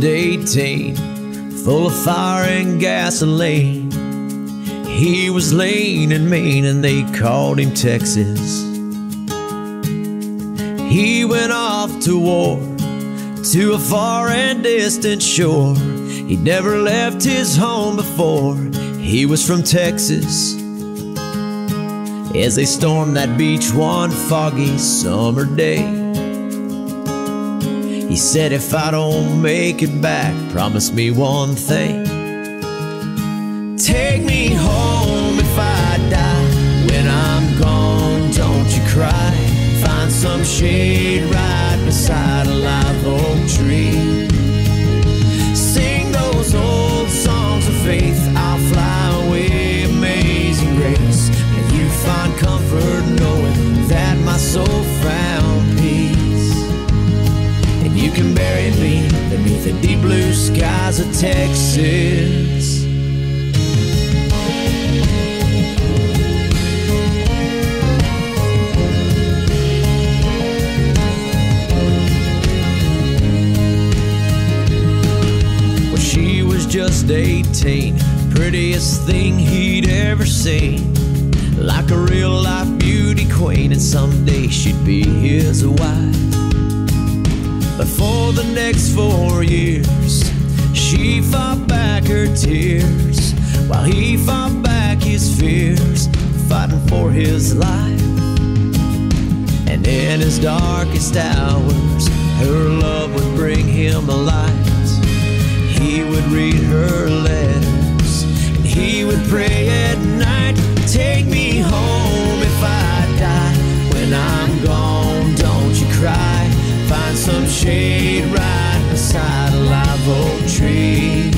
just 18, full of fire and gasoline. He was lean and mean, and they called him Texas. He went off to war to a far and distant shore. He'd never left his home before. He was from Texas. As they stormed that beach one foggy summer day, said, If I don't make it back, promise me one thing. Take me home if I die. When I'm gone, don't you cry. Find some shade right beside a live oak tree. Beneath the deep blue skies of Texas. Well, she was just 18, prettiest thing he'd ever seen. Like a real life beauty queen, and someday she'd be his wife. For the next four years, she fought back her tears while he fought back his fears, fighting for his life. And in his darkest hours, her love would bring him a light. He would read her letters, and he would pray at night. Take me home if I die. When I'm some shade right beside a live oak tree.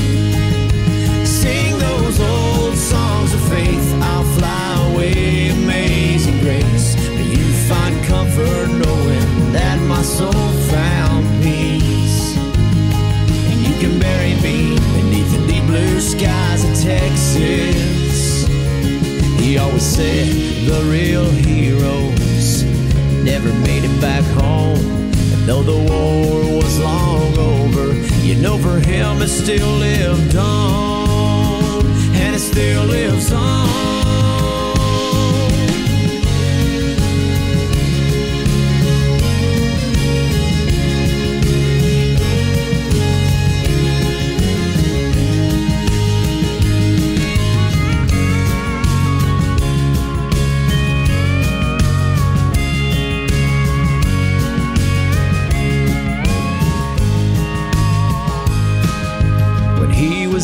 Sing those old songs of faith. I'll fly away, amazing grace. May you find comfort knowing that my soul found peace. And you can bury me beneath the deep blue skies of Texas. He always said the real heroes never made it back home. Though the war was long over, you know for him it still lived on. And it still lives on.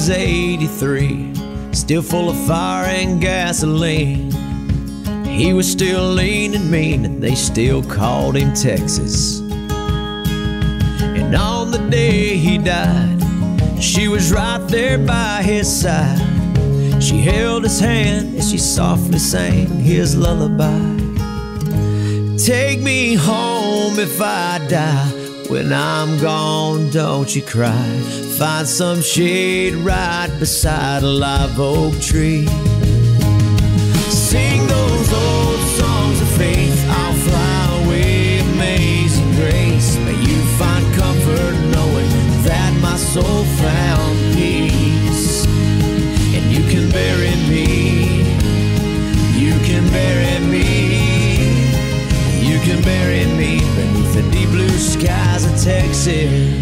Was 83, still full of fire and gasoline. He was still lean and mean, and they still called him Texas. And on the day he died, she was right there by his side. She held his hand as she softly sang his lullaby. Take me home if I die. When I'm gone, don't you cry. Find some shade right beside a live oak tree. Sing those old songs of faith. I'll fly away, amazing grace. May you find comfort knowing that my soul found peace. And you can bury me. You can bury me. You can bury me beneath the deep blue skies of Texas.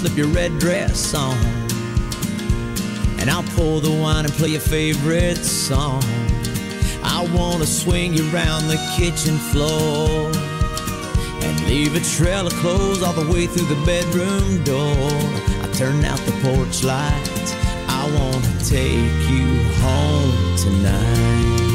slip your red dress on. And I'll pour the wine and play your favorite song. I wanna swing you around the kitchen floor. And leave a trail of clothes all the way through the bedroom door. I turn out the porch lights. I wanna take you home tonight.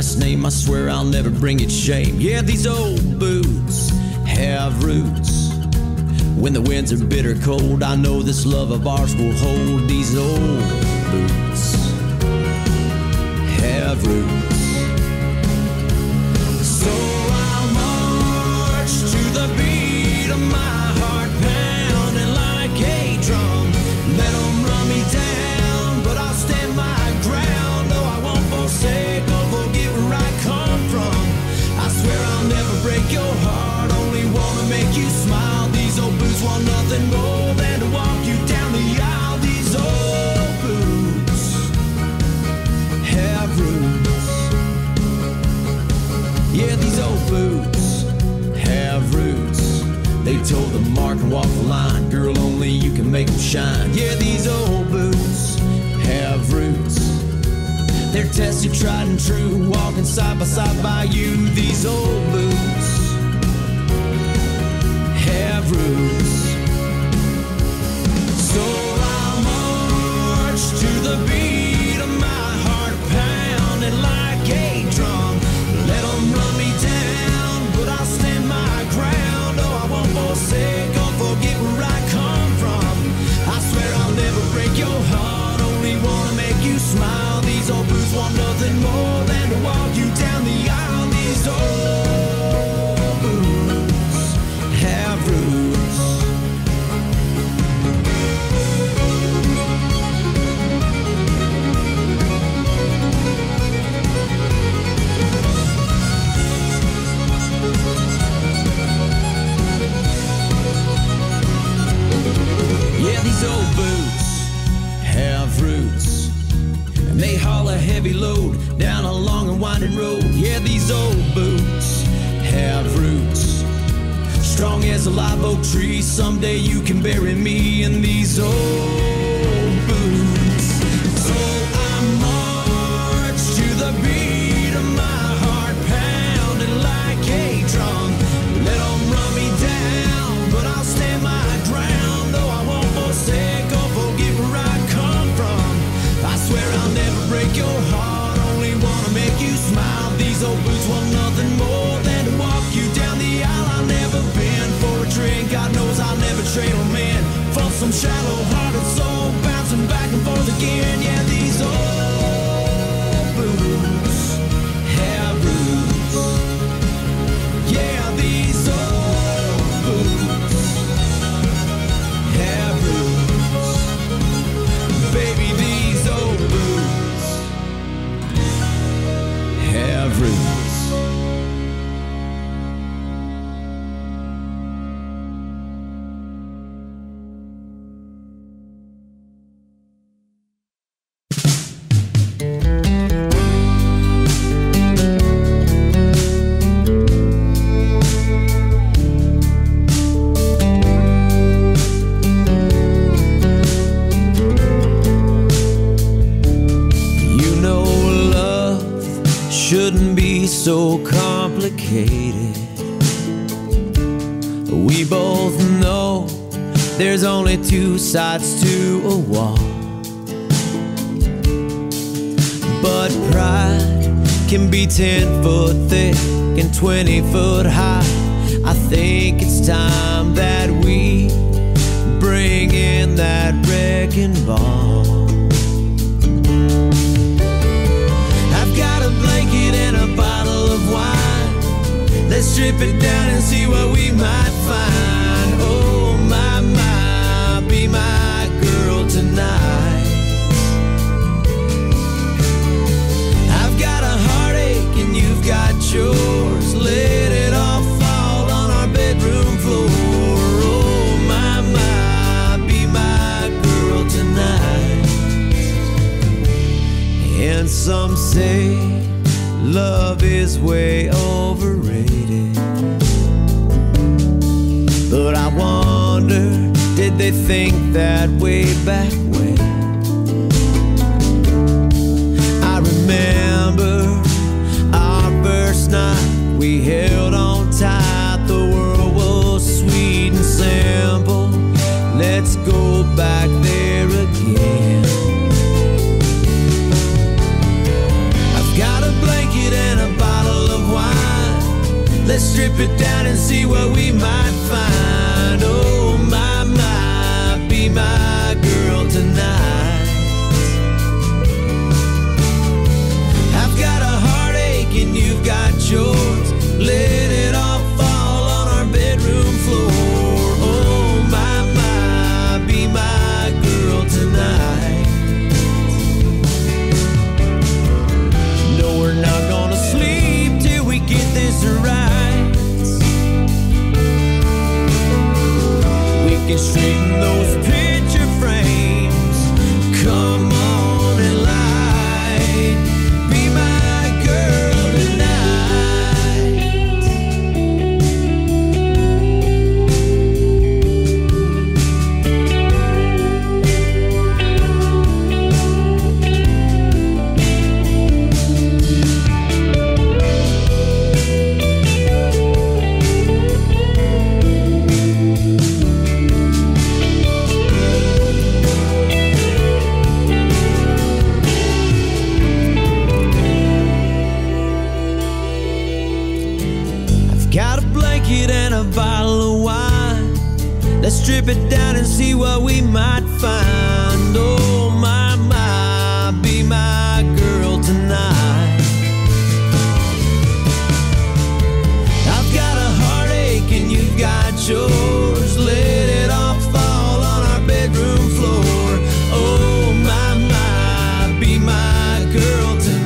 last name. I swear I'll never bring it shame. Yeah, these old boots have roots. When the winds are bitter cold, I know this love of ours will hold these old boots have roots. Yeah, these old boots have roots. They told the mark and walk the line. Girl, only you can make them shine. Yeah, these old boots have roots. They're tested, tried, and true. Walking side by side by you. These old boots have roots. So I march to the beat. barren road. Yeah, these old boots have roots. Strong as a live oak tree. Someday you can bury me in these old. shallow hearted soul bouncing back and forth again. Yeah. my girl tonight.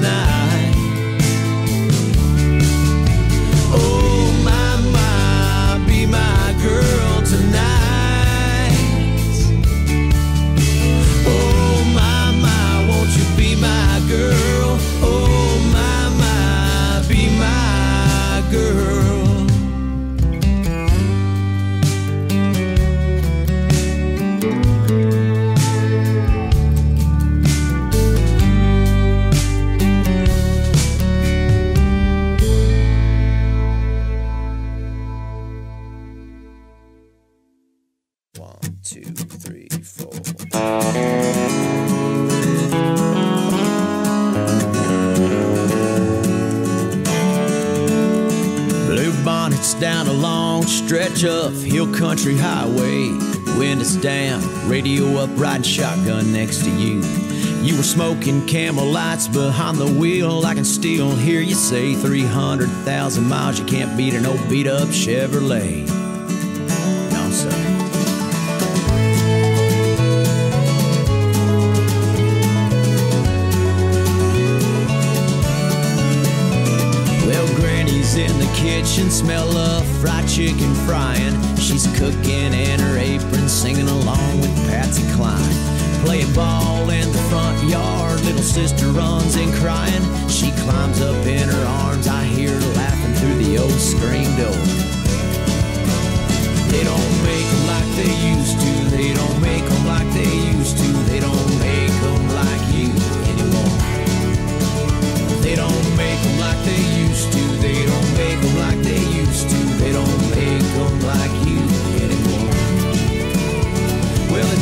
Riding shotgun next to you. You were smoking camel lights behind the wheel. I can still hear you say 300,000 miles. You can't beat an old beat up Chevrolet. No, sir. Well, Granny's in the kitchen, smell of fried chicken frying. She's cooking in her apron, singing along with Patsy Cline. Playing ball in the front yard, little sister runs in crying. She climbs up in her arms, I hear her laughing through the old screen door. They don't make 'em like they used to, they don't make 'em like they used to, they don't make 'em like you anymore. They don't make 'em like they used to. They don't make 'em like they used to. They don't make 'em like you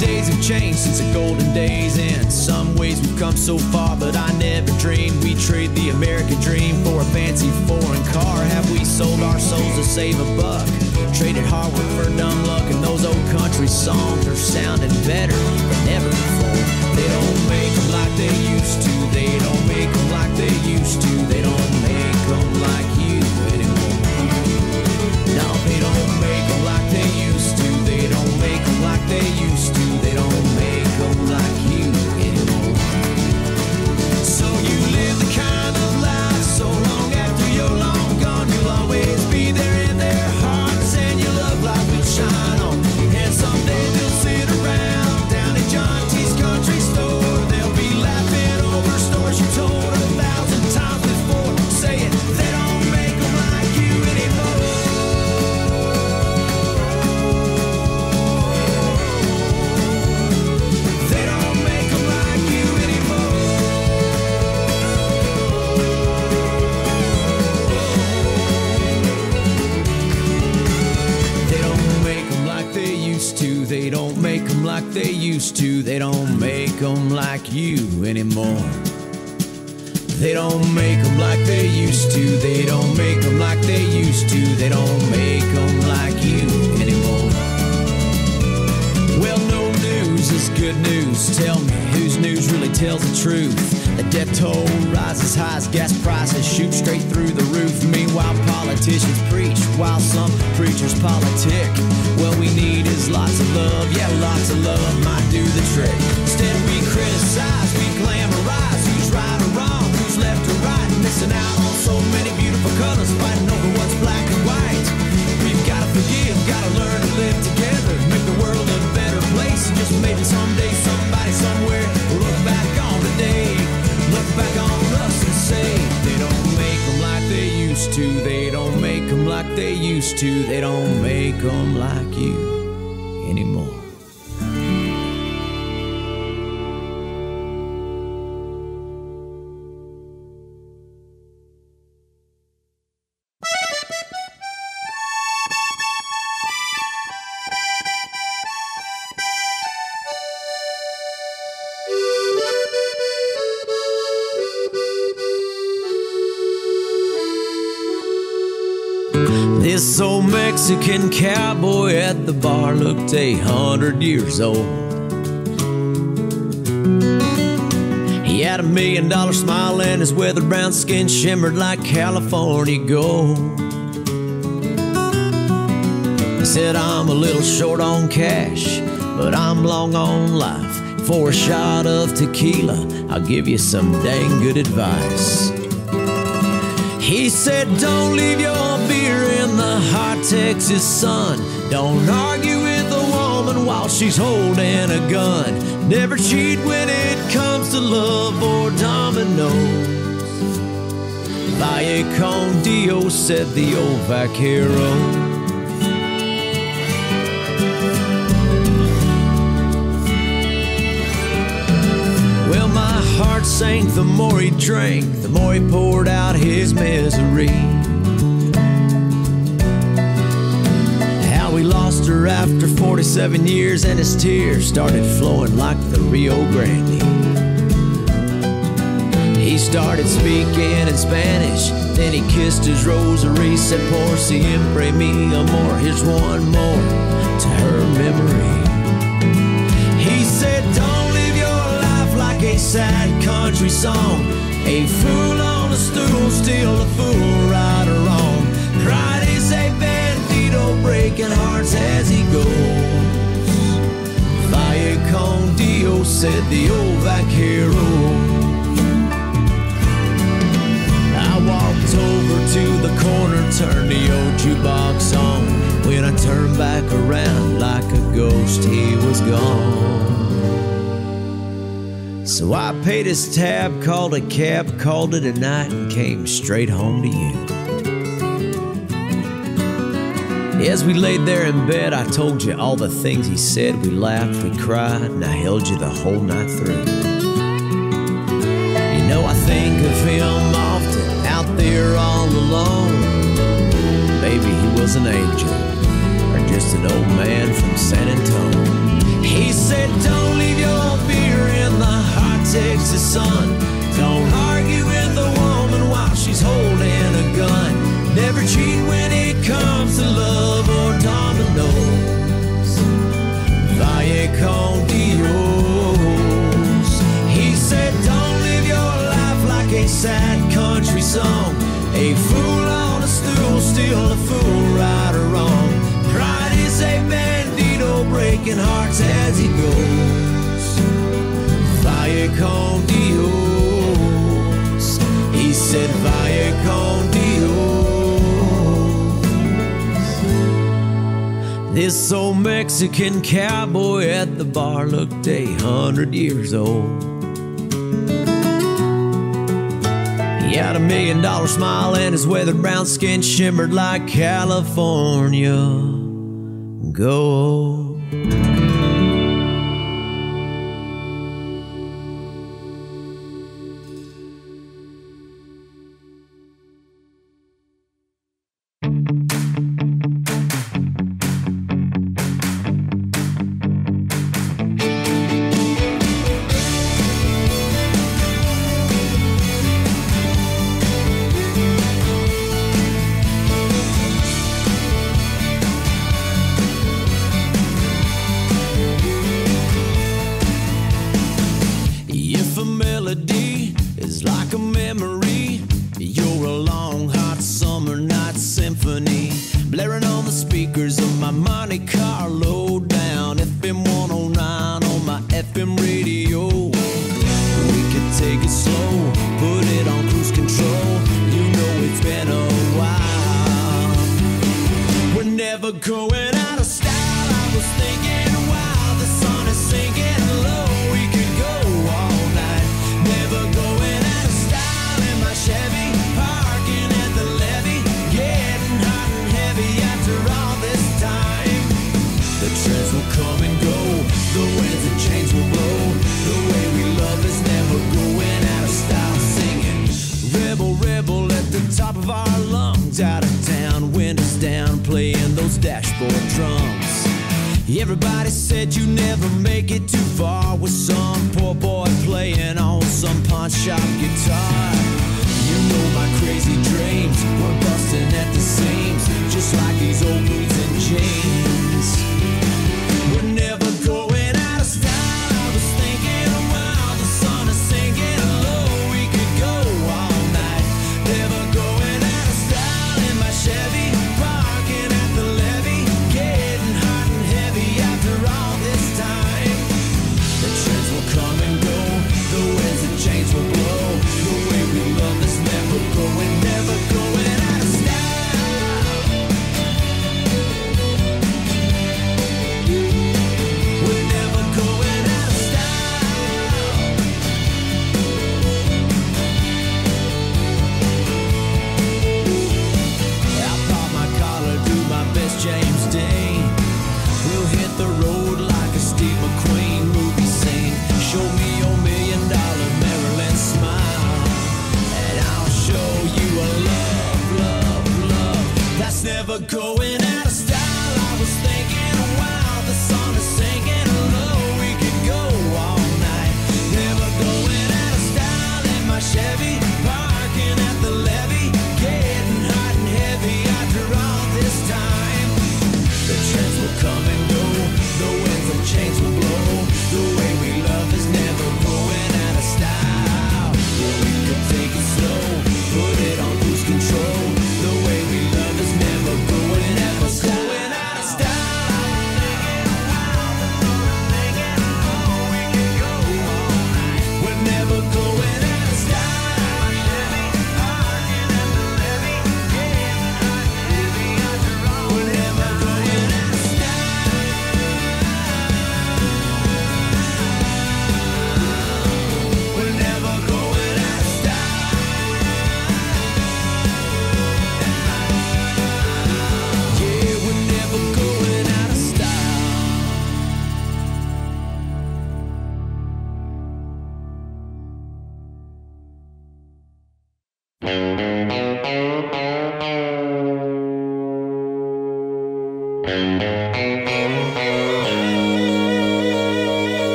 days have changed since the golden days. In some ways, we've come so far, but I never dreamed we'd trade the American dream for a fancy foreign car. Have we sold our souls to save a buck? Traded hard work for dumb luck, and those old country songs are sounding better than ever before. They don't make 'em like they used to. They don't make 'em like they used to. They don't make 'em like you anymore. They don't like they used to. They don't like they used to. They don't make 'em like they used to. They don't make 'em like you anymore. They don't make 'em like they used to. They don't make 'em like they used to. They don't make 'em like you anymore. Well, no news is good news. Tell me whose news really tells the truth. The death toll rises high as gas prices shoot straight through the roof. Meanwhile, politicians preach while some preachers politic. What we need is lots of love. Yeah, lots of love might do the trick. Instead, we criticize, we glamorize who's right or wrong, who's left or right. Missing out on so many beautiful colors, fighting over what's black and white. We've gotta forgive, gotta learn to live together, make the world a better place. And just maybe someday somebody somewhere to. They don't make 'em like they used to. They don't make 'em like you anymore. Cowboy at the bar looked a hundred years old. He had a million dollar smile and his weathered brown skin shimmered like California gold. He said, I'm a little short on cash, but I'm long on life. For a shot of tequila, I'll give you some dang good advice. He said, Don't leave your hot Texas sun. Don't argue with a woman while she's holding a gun. Never cheat when it comes to love or dominoes. Vaya con Dios, said the old vaquero. Well, my heart sank the more he drank, the more he poured out his misery. Her after 47 years, and his tears started flowing like the Rio Grande. He started speaking in Spanish, then he kissed his rosary, said, Por siempre mi amor. Here's one more to her memory. He said, Don't live your life like a sad country song. A fool on a stool, still a fool, breaking hearts as he goes. Vaya con Dios, said the old vaquero. I walked over to the corner, turned the old jukebox on. When I turned back around like a ghost, he was gone. So I paid his tab, called a cab, called it a night, and came straight home to you. As we laid there in bed, I told you all the things he said. We laughed, we cried, and I held you the whole night through. You know, I think of him often out there all alone. Maybe he was an angel or just an old man from San Antonio. He said, Don't leave your beer in the hot Texas sun. Don't argue with a woman while she's holding a gun. Never cheat when it comes to love or dominoes. Vaya con Dios. He said, Don't live your life like a sad country song. A fool on a stool, still a fool, right or wrong. Pride is a bandito, breaking hearts as he goes. Vaya con Dios. He said, Vaya con Dios. This old Mexican cowboy at the bar looked a hundred years old. He had a million dollar smile and his weathered brown skin shimmered like California gold.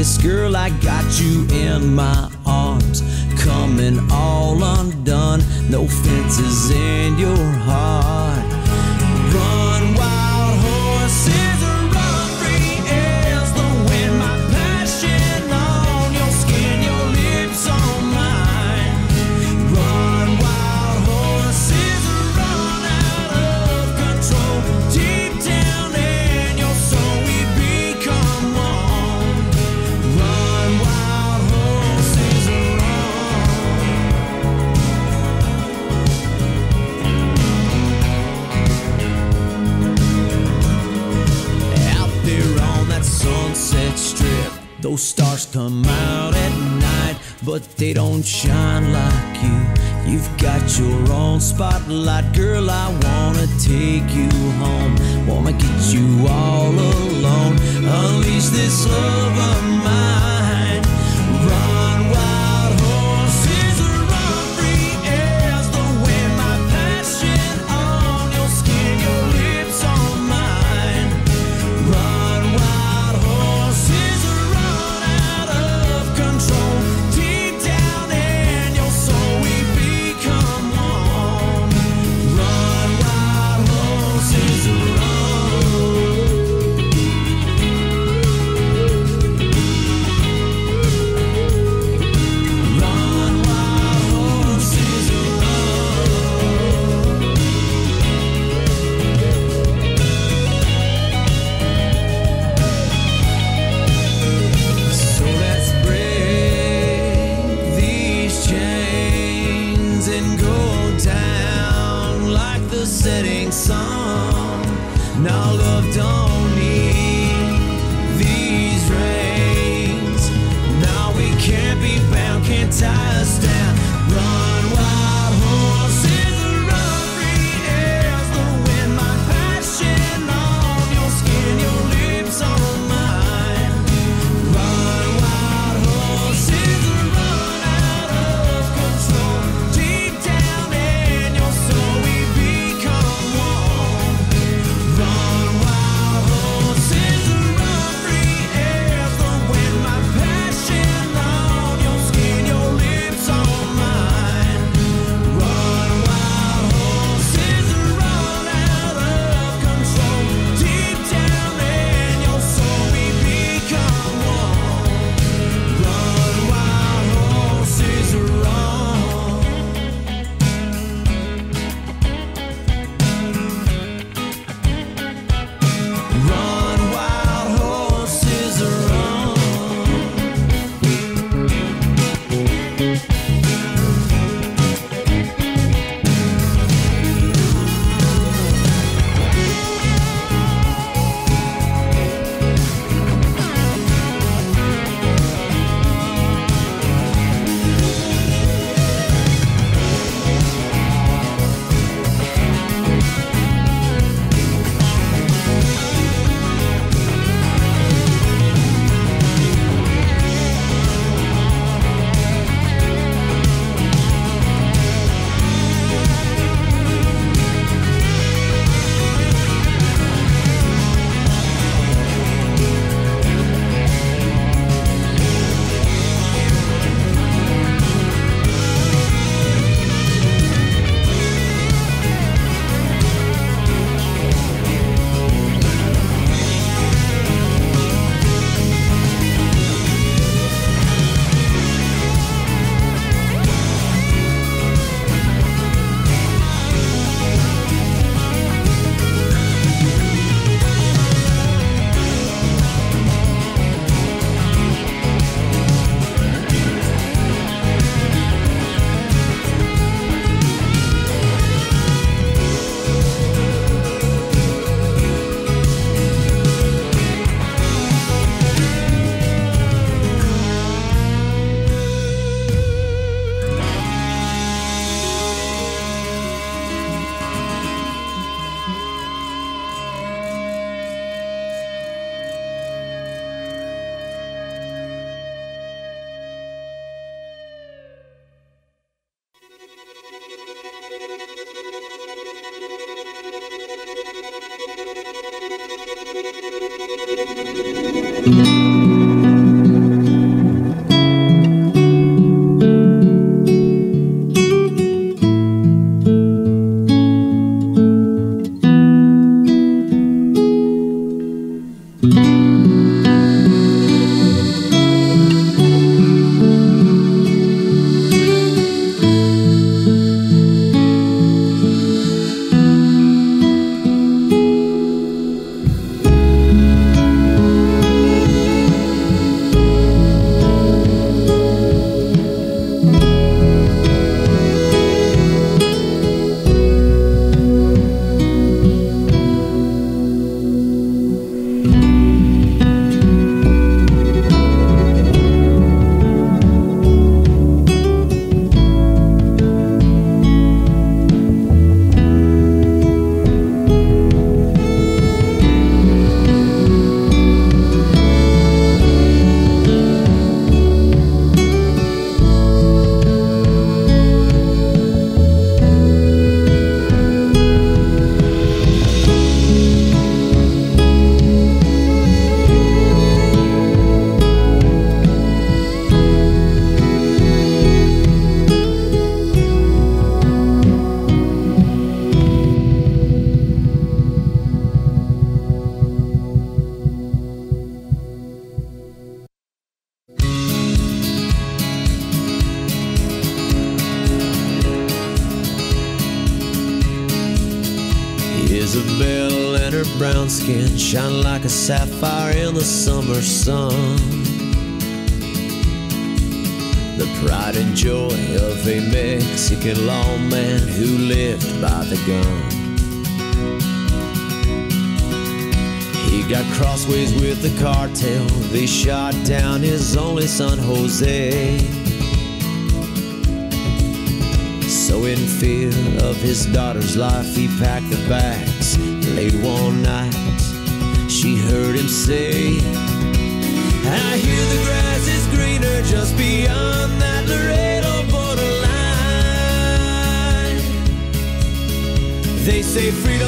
This girl, I got you in my spotlight, girl. I wanna take you home. Wanna get you all alone. Unleash this love.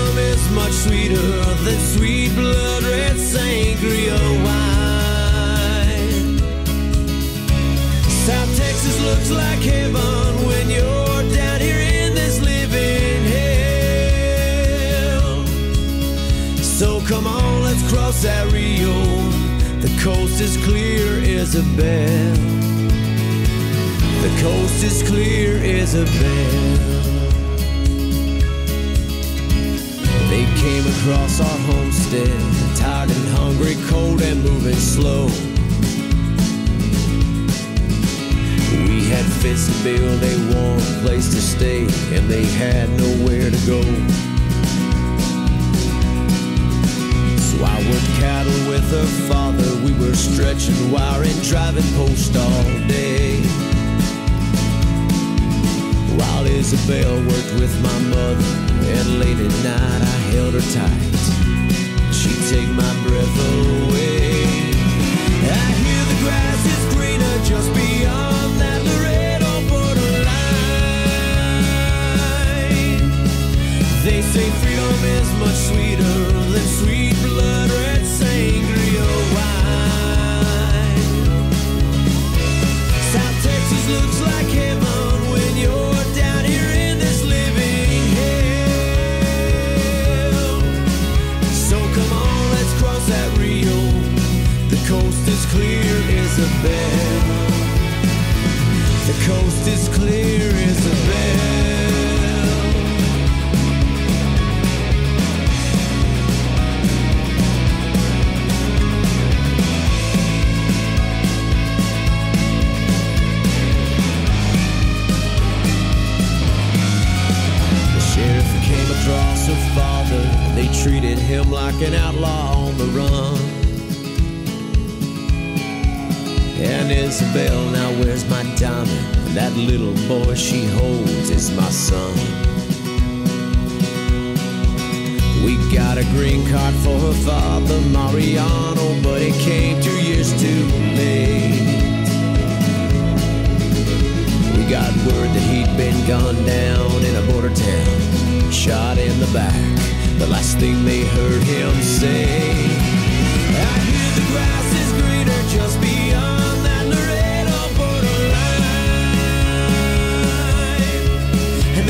Freedom is much sweeter than sweet blood red sangria wine. South Texas looks like heaven when you're down here in this living hell. So come on, let's cross that Rio. The coast is clear, Isabel. The coast is clear, Isabel. They came across our homestead, tired and hungry, cold and moving slow. We had fits to build a warm place to stay, and they had nowhere to go. So I worked cattle with her father. We were stretching wire and driving post all day. While Isabel worked with my mother, and late at night I held her tight. She'd take my breath away. I hear the grass is greener just beyond that Laredo borderline. They say freedom is much sweeter than sweet clear, Isabel. The coast is clear, Isabel. The sheriff came across her father. They treated him like an outlaw on the run. And Isabel now wears my diamond. And That little boy she holds is my son. We got a green card for her father, Mariano, but it came two years too late. We got word that he'd been gunned down in a border town, shot in the back. The last thing they heard him say, I hear the grass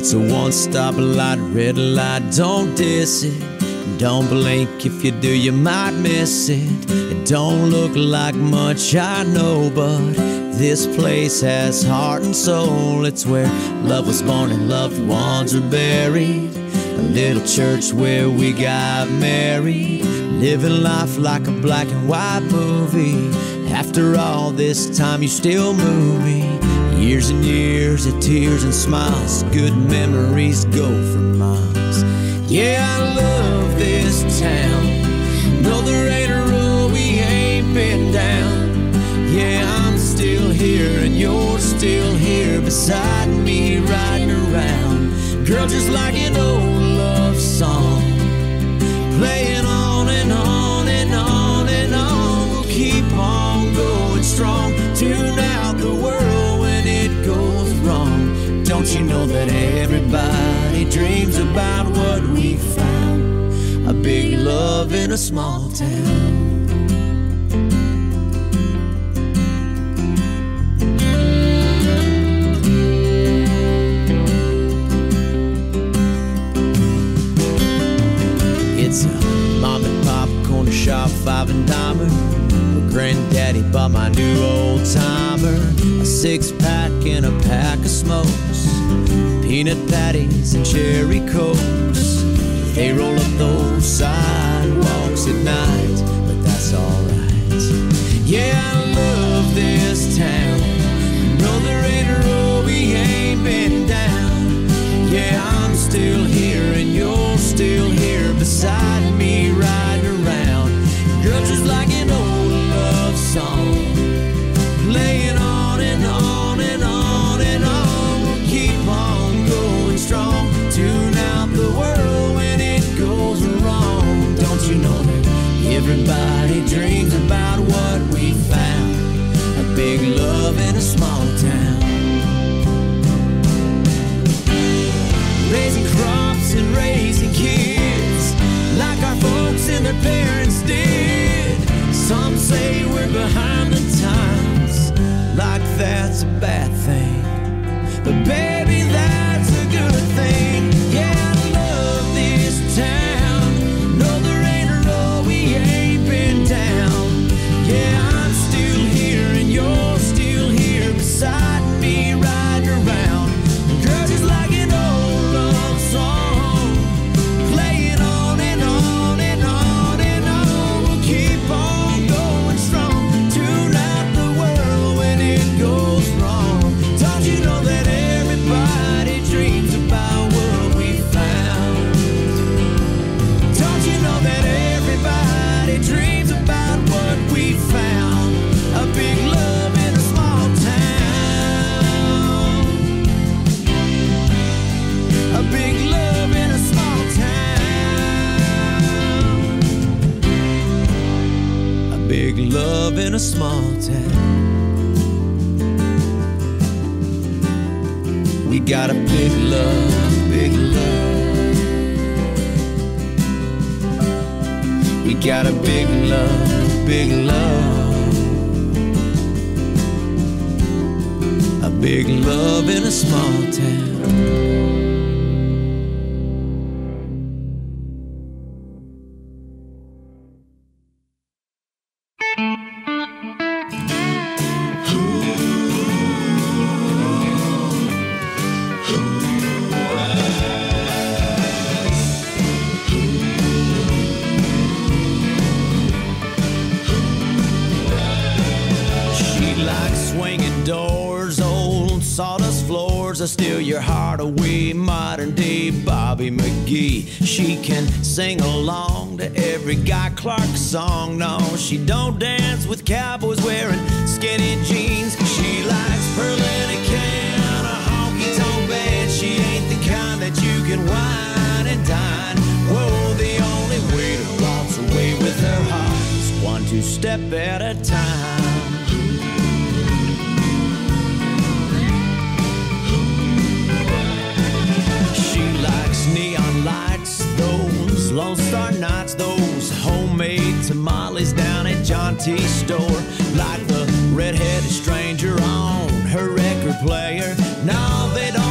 It's a one stop light, red light, don't diss it. Don't blink, if you do, you might miss it. It don't look like much, I know, but this place has heart and soul. It's where love was born and loved ones are buried. A little church where we got married. Living life like a black and white movie. After all this time, you still move me. Years and years of tears and smiles, good memories go for miles. Yeah, I love this town. No, there ain't a road we ain't been down. Yeah, I'm still here and you're still here beside me, riding around. Girl, just like an old love song, playing on and on and on and on. We'll keep on going strong, tune out Don't you know that everybody dreams about what we found? A big love in a small town. It's a mom and pop corner shop, five and dimer. Where granddaddy bought my new old timer. A six pack and a pack of smokes. Peanut patties and cherry cokes. They roll up those sidewalks at night, but that's alright. Yeah, I love this town. No, there ain't a road we ain't been down. Yeah, I'm still here and you're still here beside sawdust that steal your heart away. Modern day Bobby McGee. She can sing along to every Guy Clark song. No, she don't dance with cowboys wearing skinny jeans. She likes Pearl and can, a honky tonk band. She ain't the kind that you can wine and dine. Whoa, the only way to waltz away with her heart is one two step at a time. Lone Star nights, those homemade tamales down at John T. store. Like the redheaded stranger on her record player. No, they don't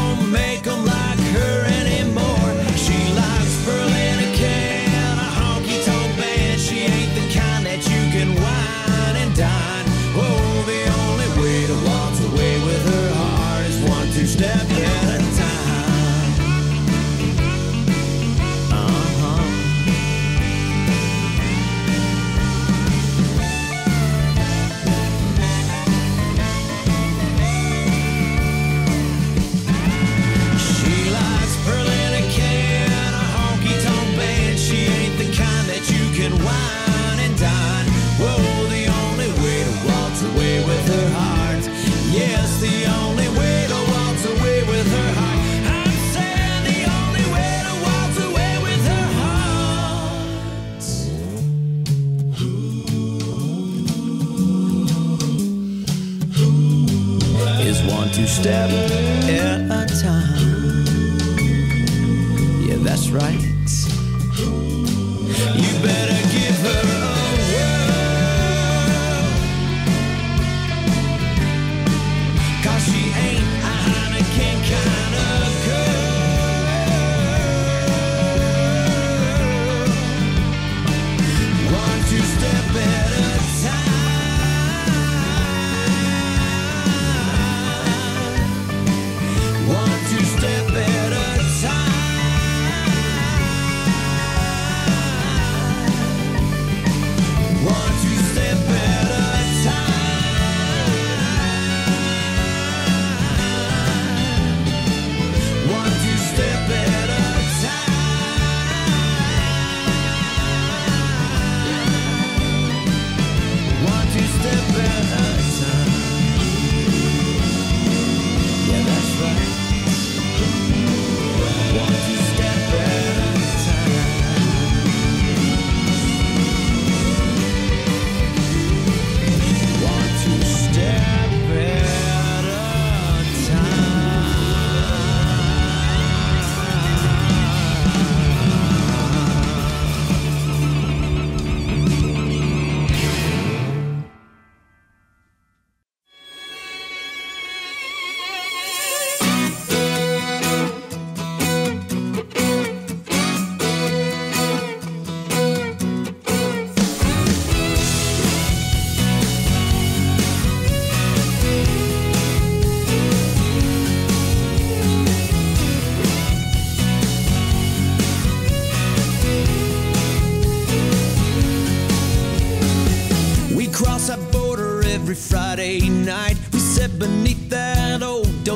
step at a time. Yeah, that's right. You better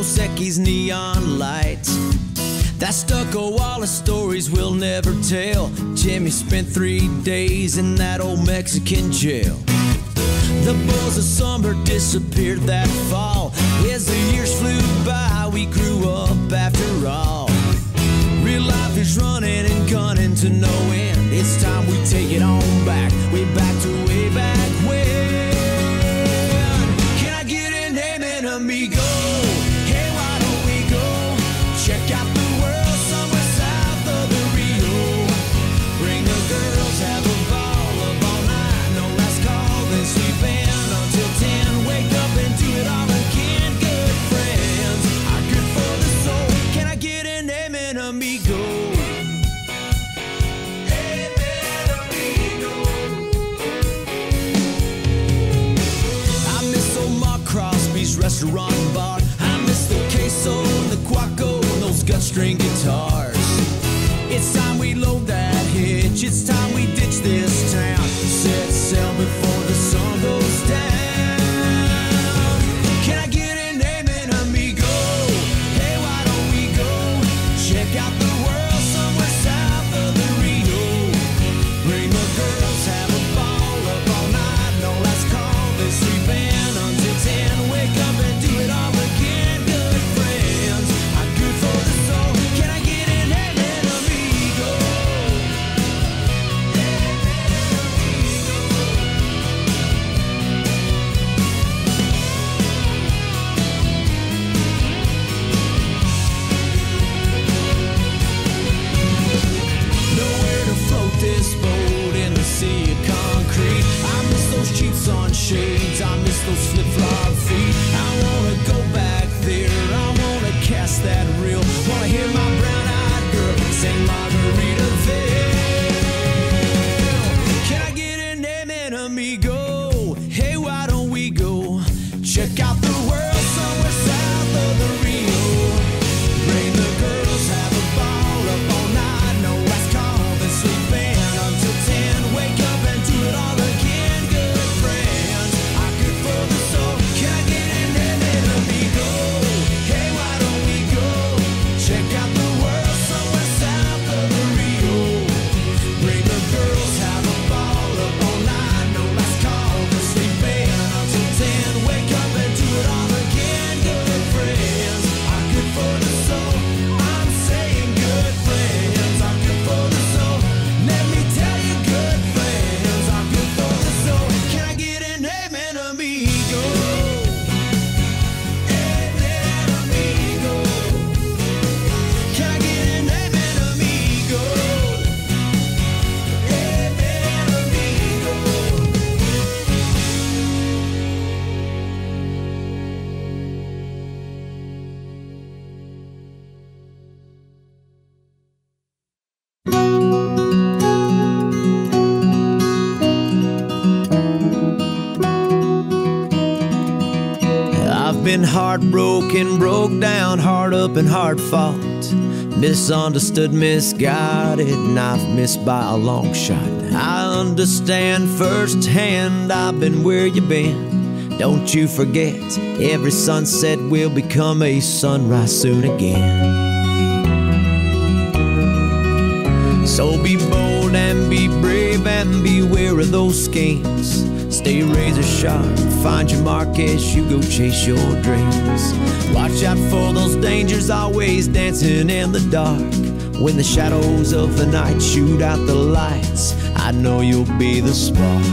Dos Equis neon lights. That stucco wall of stories we'll never tell. Jimmy spent three days in that old Mexican jail. The boys of summer disappeared that fall. As the years flew by, we grew up after all. Real life is running and gunning to no end. It's time we take it on back, way back to way back when. Restaurant bar. I miss the queso and the guaco and those gut string guitars. It's time we load that hitch. It's time we ditch this town. Set sail before shades. I heartbroken, broke down, hard up and hard fought. Misunderstood, misguided, and I've missed by a long shot. I understand firsthand, I've been where you've been. Don't you forget, every sunset will become a sunrise soon again. So be bold and be brave and beware of those schemes. Stay razor sharp, find your mark as you go chase your dreams. Watch out for those dangers, always dancing in the dark. When the shadows of the night shoot out the lights, I know you'll be the spark.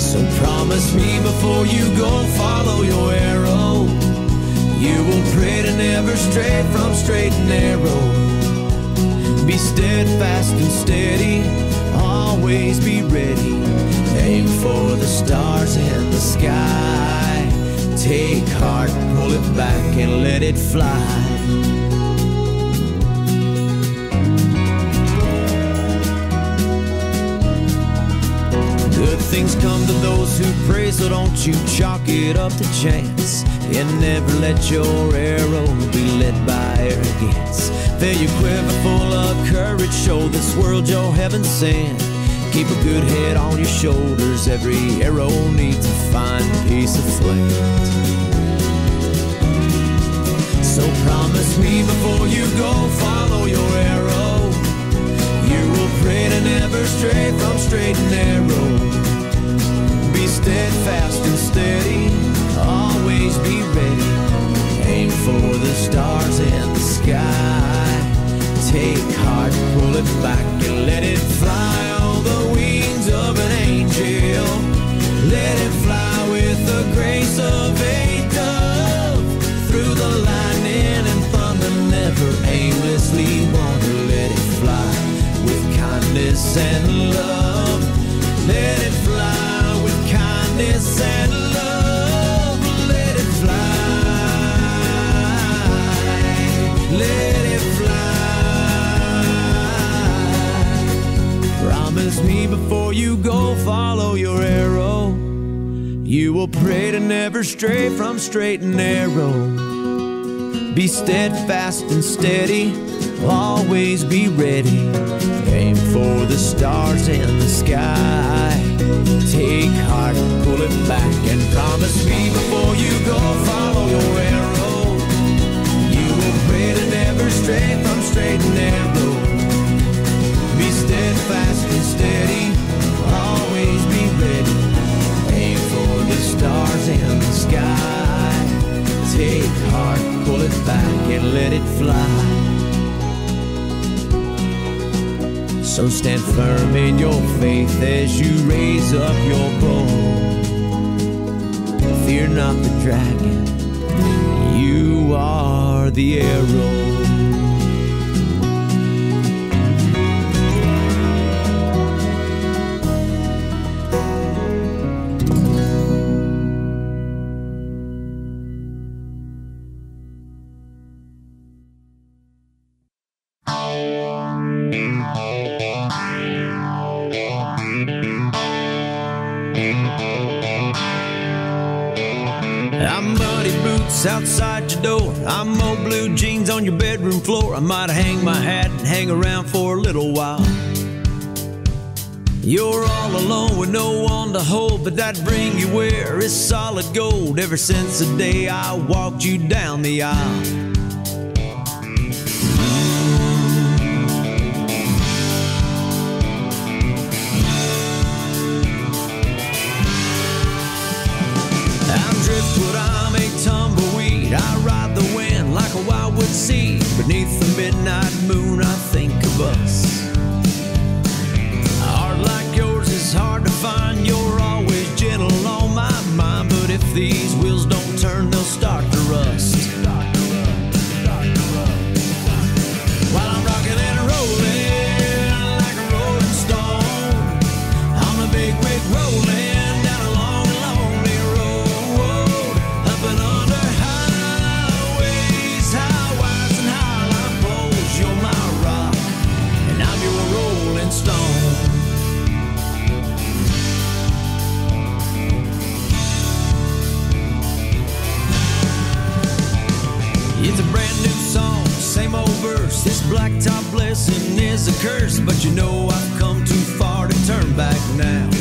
So promise me before you go, follow your arrow. You will pray to never stray from straight and narrow. Be steadfast and steady, always be ready. Aim for the stars and the sky. Take heart, pull it back, and let it fly. Good things come to those who pray, so don't you chalk it up to chance. And never let your arrow be led by arrogance. Fill your quiver full of courage, show this world your heaven sent. Keep a good head on your shoulders, every arrow needs a fine piece of flint. So promise me before you go, follow your arrow. You will pray to never stray from straight and narrow. Be steadfast and steady, always be ready. Aim for the stars and the sky. Take heart, pull it back, and let it fly an. Let it fly with the grace of a dove through the lightning and thunder. Never aimlessly wander. Let it fly with kindness and love. Let it fly with kindness and love. Promise me before you go, follow your arrow. You will pray to never stray from straight and narrow. Be steadfast and steady, always be ready. Aim for the stars in the sky. Take heart, pull it back, and promise me before you go, follow your arrow. You will pray to never stray from straight and narrow. Steadfast and steady, always be ready. Aim for the stars in the sky. Take heart, pull it back, and let it fly. So stand firm in your faith as you raise up your bow. Fear not the dragon, you are the arrow. but that bring you wear is solid gold ever since the day I walked you down the aisle. I'm driftwood, I'm a tumbleweed. I ride the wind like a wildwood seed. Beneath the midnight moon, I think of us. A heart like yours is hard to find. You're these is a curse, but you know I've come too far to turn back now.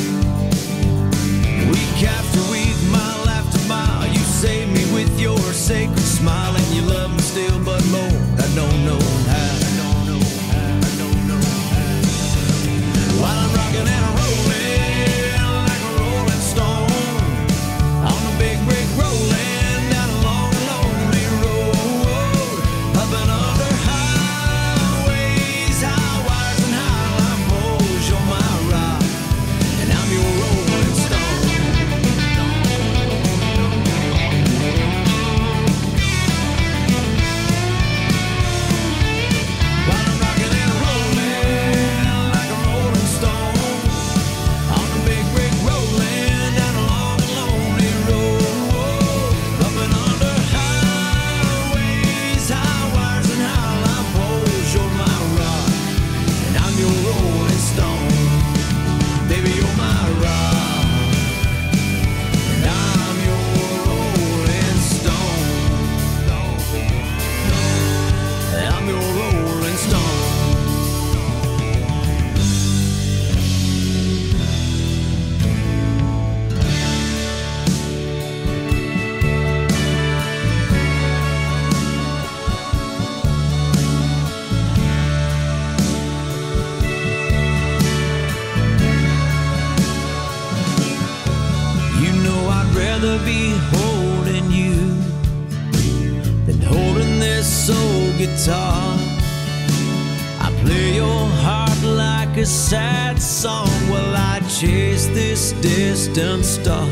distant stop.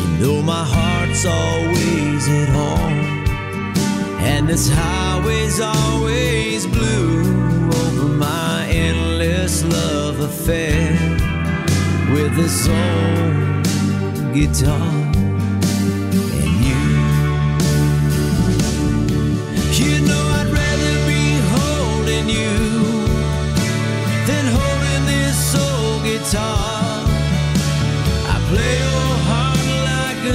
You know my heart's always at home, and this highway's always blue over my endless love affair with this old guitar.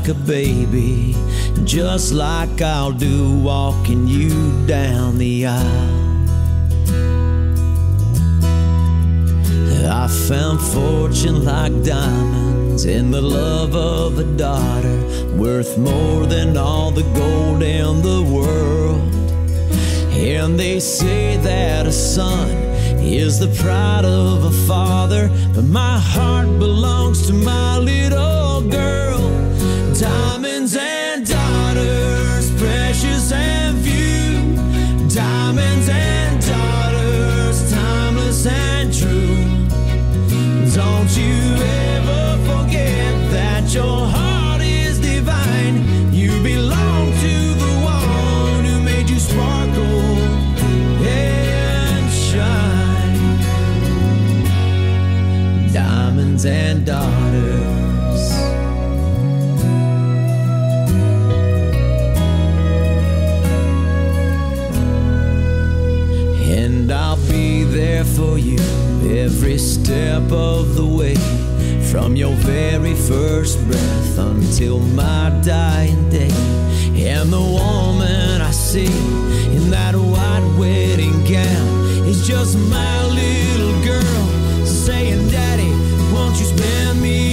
like a baby, just like I'll do walking you down the aisle. I found fortune like diamonds in the love of a daughter, worth more than all the gold in the world. And they say that a son is the pride of a father, but my heart belongs to my little girl. Diamonds and daughters, precious and few. Diamonds and daughters, timeless and true. Don't you ever forget that your heart is divine. You belong to the one who made you sparkle and shine. Diamonds and daughters. Step of the way. From your very first breath until my dying day. And the woman I see in that white wedding gown is just my little girl saying, Daddy, won't you spin me